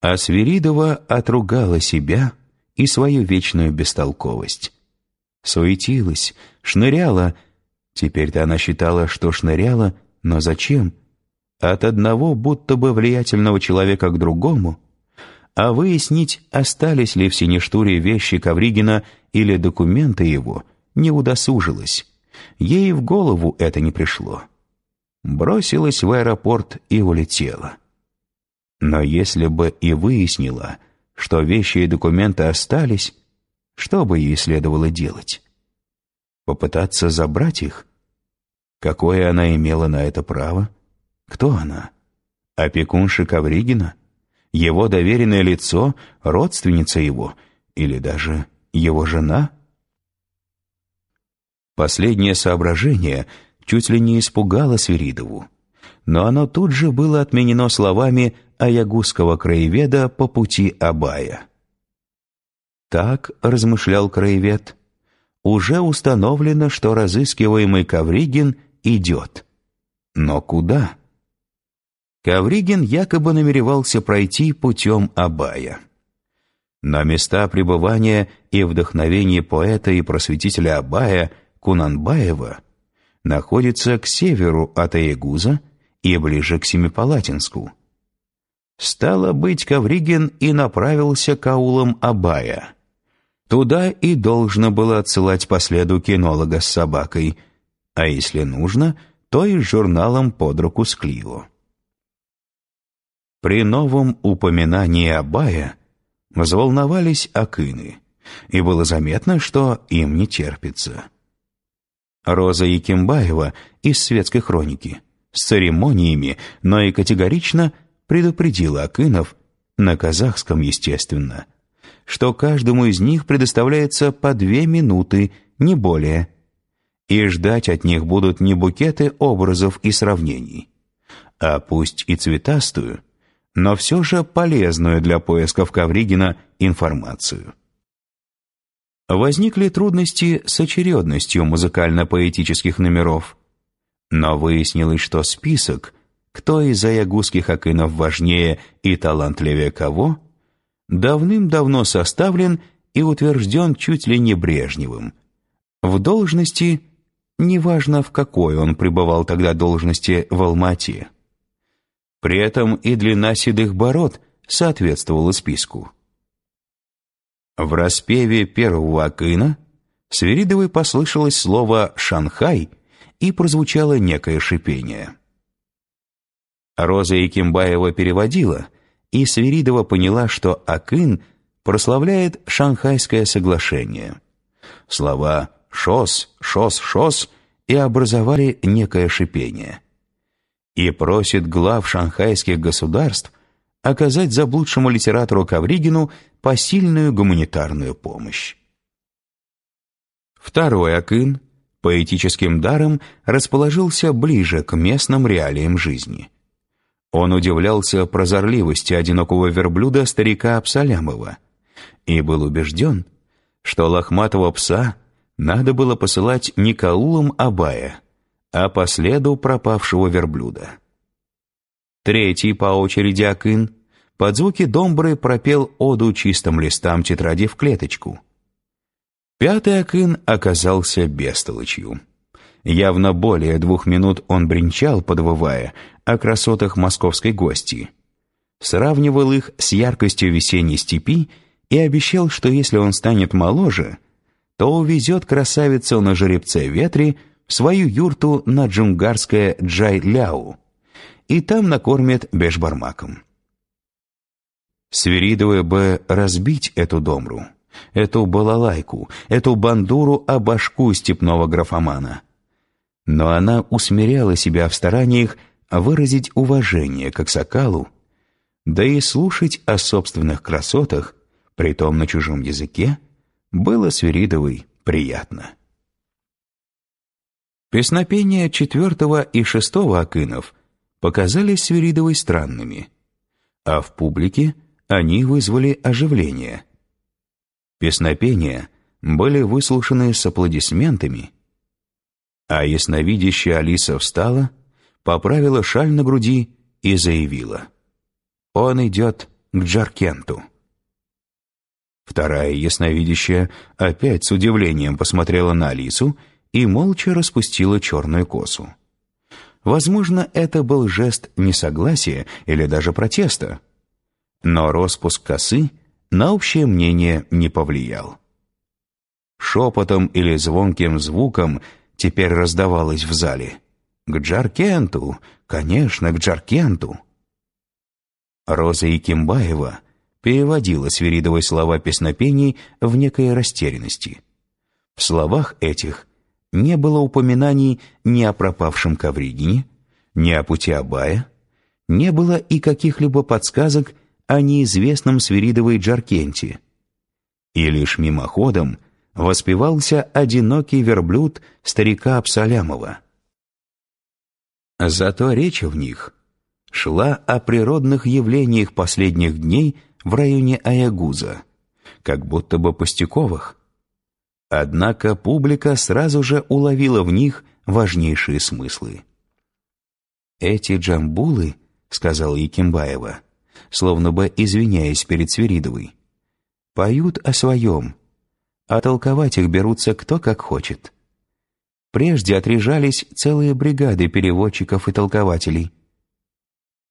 А Свиридова отругала себя и свою вечную бестолковость. Суетилась, шныряла. Теперь-то она считала, что шныряла, но зачем? От одного будто бы влиятельного человека к другому. А выяснить, остались ли в Синештуре вещи Ковригина или документы его, не удосужилась. Ей в голову это не пришло. Бросилась в аэропорт и улетела. Но если бы и выяснила, что вещи и документы остались, что бы ей следовало делать? Попытаться забрать их? Какое она имела на это право? Кто она? Опекунша Ковригина? Его доверенное лицо, родственница его или даже его жена? Последнее соображение чуть ли не испугало Свиридову, но оно тут же было отменено словами аягузского краеведа по пути Абая. Так, размышлял краевед, уже установлено, что разыскиваемый Ковригин идет. Но куда? Ковригин якобы намеревался пройти путем Абая. Но места пребывания и вдохновения поэта и просветителя Абая Кунанбаева находятся к северу от Аягуза и ближе к Семипалатинску. Стало быть, Ковригин и направился к аулам Абая. Туда и должно было отсылать по следу кинолога с собакой, а если нужно, то и с журналом под руку с Клио. При новом упоминании Абая взволновались акины, и было заметно, что им не терпится. Роза Якимбаева из «Светской хроники» с церемониями, но и категорично – предупредила Акынов, на казахском, естественно, что каждому из них предоставляется по две минуты, не более, и ждать от них будут не букеты образов и сравнений, а пусть и цветастую, но все же полезную для поисков Ковригина информацию. Возникли трудности с очередностью музыкально-поэтических номеров, но выяснилось, что список кто из аягузских акынов важнее и талантливее кого, давным-давно составлен и утвержден чуть ли не Брежневым. В должности, неважно в какой он пребывал тогда должности в Алмате. При этом и длина седых бород соответствовала списку. В распеве первого акына Свиридовой послышалось слово «Шанхай» и прозвучало некое шипение. Роза Якимбаева переводила, и Свиридова поняла, что Акын прославляет Шанхайское соглашение. Слова «шос», «шос», «шос» и образовали некое шипение. И просит глав шанхайских государств оказать заблудшему литератору Ковригину посильную гуманитарную помощь. Второй Акын поэтическим даром расположился ближе к местным реалиям жизни – он удивлялся прозорливости одинокого верблюда старика Абсалямова и был убежден, что лохматого пса надо было посылать не к аулам Абая, а по следу пропавшего верблюда. Третий по очереди Акын под звуки домбры пропел оду чистым листам тетради в клеточку. Пятый Акын оказался бестолочью. Явно более двух минут он бренчал, подвывая, о красотах московской гости. Сравнивал их с яркостью весенней степи и обещал, что если он станет моложе, то увезет красавицу на жеребце ветре в свою юрту на джунгарское Джай-Ляу и там накормит бешбармаком. Свиридовая бы разбить эту домру, эту балалайку, эту бандуру о башку степного графомана — но она усмиряла себя в стараниях выразить уважение к Аксакалу, да и слушать о собственных красотах, притом на чужом языке, было Свиридовой приятно. Песнопения четвертого и шестого акынов показались Свиридовой странными, а в публике они вызвали оживление. Песнопения были выслушаны с аплодисментами, а ясновидящая Алиса встала, поправила шаль на груди и заявила. «Он идет к Джаркенту. Вторая ясновидящая опять с удивлением посмотрела на Алису и молча распустила черную косу. Возможно, это был жест несогласия или даже протеста. Но распуск косы на общее мнение не повлиял. Шепотом или звонким звуком теперь раздавалось в зале. «К Джаркенту! Конечно, к Джаркенту!» Роза Якимбаева переводила свиридовые слова песнопений в некой растерянности. В словах этих не было упоминаний ни о пропавшем Ковригине, ни о пути Абая, не было и каких-либо подсказок о неизвестном Свиридовой Джаркенте. И лишь мимоходом воспевался одинокий верблюд старика Абсалямова. Зато речь в них шла о природных явлениях последних дней в районе Аягуза, как будто бы пустяковых. Однако публика сразу же уловила в них важнейшие смыслы. «Эти джамбулы», — сказал Якимбаева, словно бы извиняясь перед Свиридовой, «поют о своем, а толковать их берутся кто как хочет». Прежде отряжались целые бригады переводчиков и толкователей.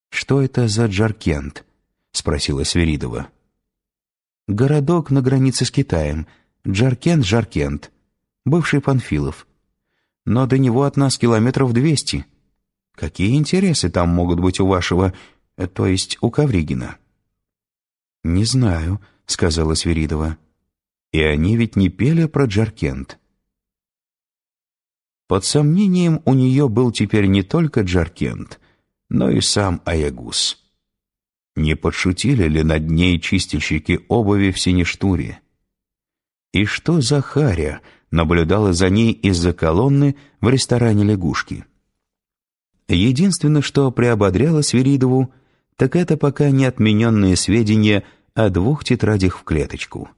«Что это за Джаркент?» — спросила Свиридова. «Городок на границе с Китаем. Джаркент-Жаркент. Бывший Панфилов. Но до него от нас километров двести. Какие интересы там могут быть у вашего, э, то есть у Ковригина?» «Не знаю», — сказала Свиридова. «И они ведь не пели про Джаркент». Под сомнением у нее был теперь не только Джаркент, но и сам Аягус. Не подшутили ли над ней чистильщики обуви в Синештуре? И что за Харя наблюдала за ней из-за колонны в ресторане «Лягушки»? Единственное, что приободряло Свиридову, так это пока не отмененные сведения о двух тетрадях в клеточку.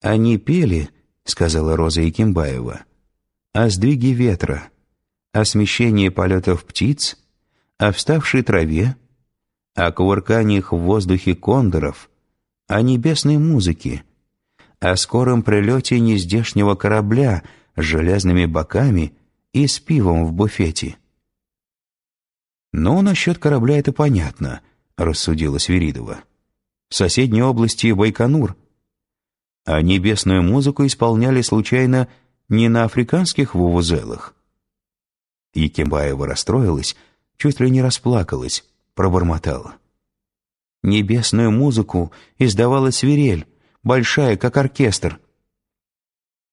«Они пели», — сказала Роза Якимбаева, — «о сдвиге ветра, о смещении полетов птиц, о вставшей траве, о кувырканиях в воздухе кондоров, о небесной музыке, о скором прилете нездешнего корабля с железными боками и с пивом в буфете. «Ну, насчет корабля это понятно», — рассудила Свиридова. «В соседней области Байконур. А небесную музыку исполняли случайно не на африканских вувузелах». Якимбаева расстроилась, чуть ли не расплакалась, пробормотала. Небесную музыку издавала свирель, большая, как оркестр.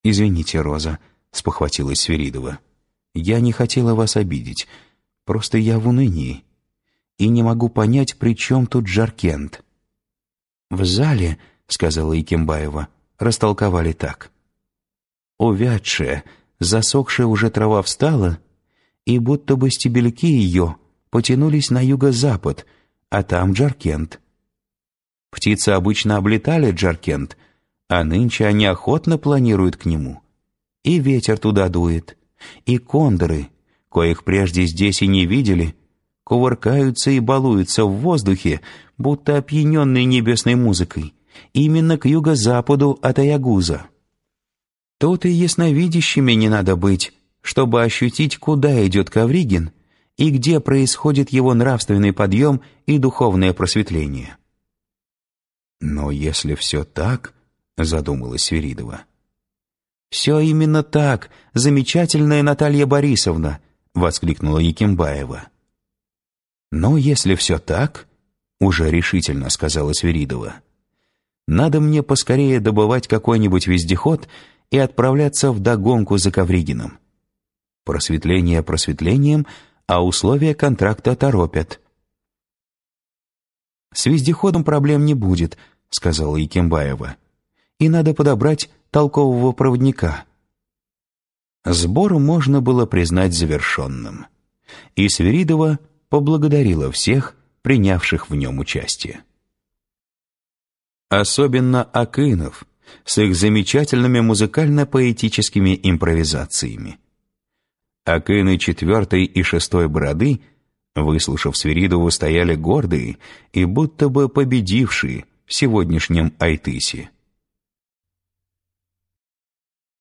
«Извините, Роза», — спохватилась Свиридова. «Я не хотела вас обидеть. Просто я в унынии. И не могу понять, при чем тут Жаркент». «В зале», — сказала Якимбаева, — растолковали так. Увядшая, засохшая уже трава встала, и будто бы стебельки ее потянулись на юго-запад, а там Джаркент. Птицы обычно облетали Джаркент, а нынче они охотно планируют к нему. И ветер туда дует, и кондоры, коих прежде здесь и не видели, кувыркаются и балуются в воздухе, будто опьяненные небесной музыкой, именно к юго-западу от Аягуза. Тут и ясновидящими не надо быть, чтобы ощутить, куда идет Ковригин и где происходит его нравственный подъем и духовное просветление. «Но если все так...» — задумалась Свиридова. «Все именно так, замечательная Наталья Борисовна!» — воскликнула Якимбаева. «Но если все так...» — уже решительно сказала Свиридова. «Надо мне поскорее добывать какой-нибудь вездеход и отправляться в догонку за Ковригиным. Просветление просветлением, а условия контракта торопят. «С вездеходом проблем не будет», — сказала Якимбаева. «И надо подобрать толкового проводника». Сбор можно было признать завершенным. И Свиридова поблагодарила всех, принявших в нем участие. Особенно Акынов с их замечательными музыкально-поэтическими импровизациями. Акыны четвертой и шестой бороды Выслушав Свиридову, стояли гордые и будто бы победившие в сегодняшнем Айтысе.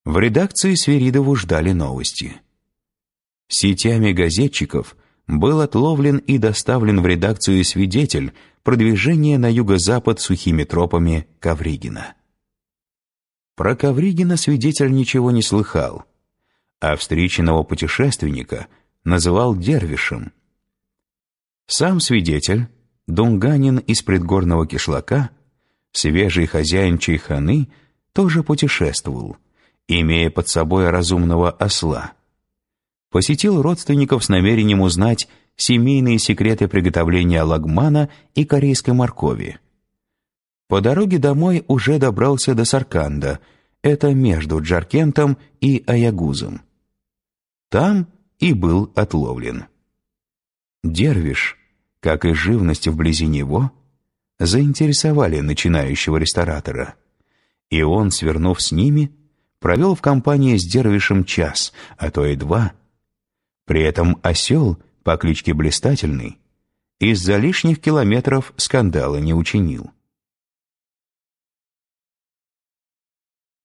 В редакции Свиридову ждали новости. Сетями газетчиков был отловлен и доставлен в редакцию свидетель продвижения на юго-запад сухими тропами Ковригина. Про Ковригина свидетель ничего не слыхал, а встреченного путешественника называл дервишем. Сам свидетель, дунганин из предгорного кишлака, свежий хозяин чайханы, тоже путешествовал, имея под собой разумного осла. Посетил родственников с намерением узнать семейные секреты приготовления лагмана и корейской моркови. По дороге домой уже добрался до Сарканда, это между Джаркентом и Аягузом. Там и был отловлен. Дервиш, как и живность вблизи него, заинтересовали начинающего ресторатора, и он, свернув с ними, провел в компании с Дервишем час, а то и два. При этом осел по кличке Блистательный из-за лишних километров скандала не учинил.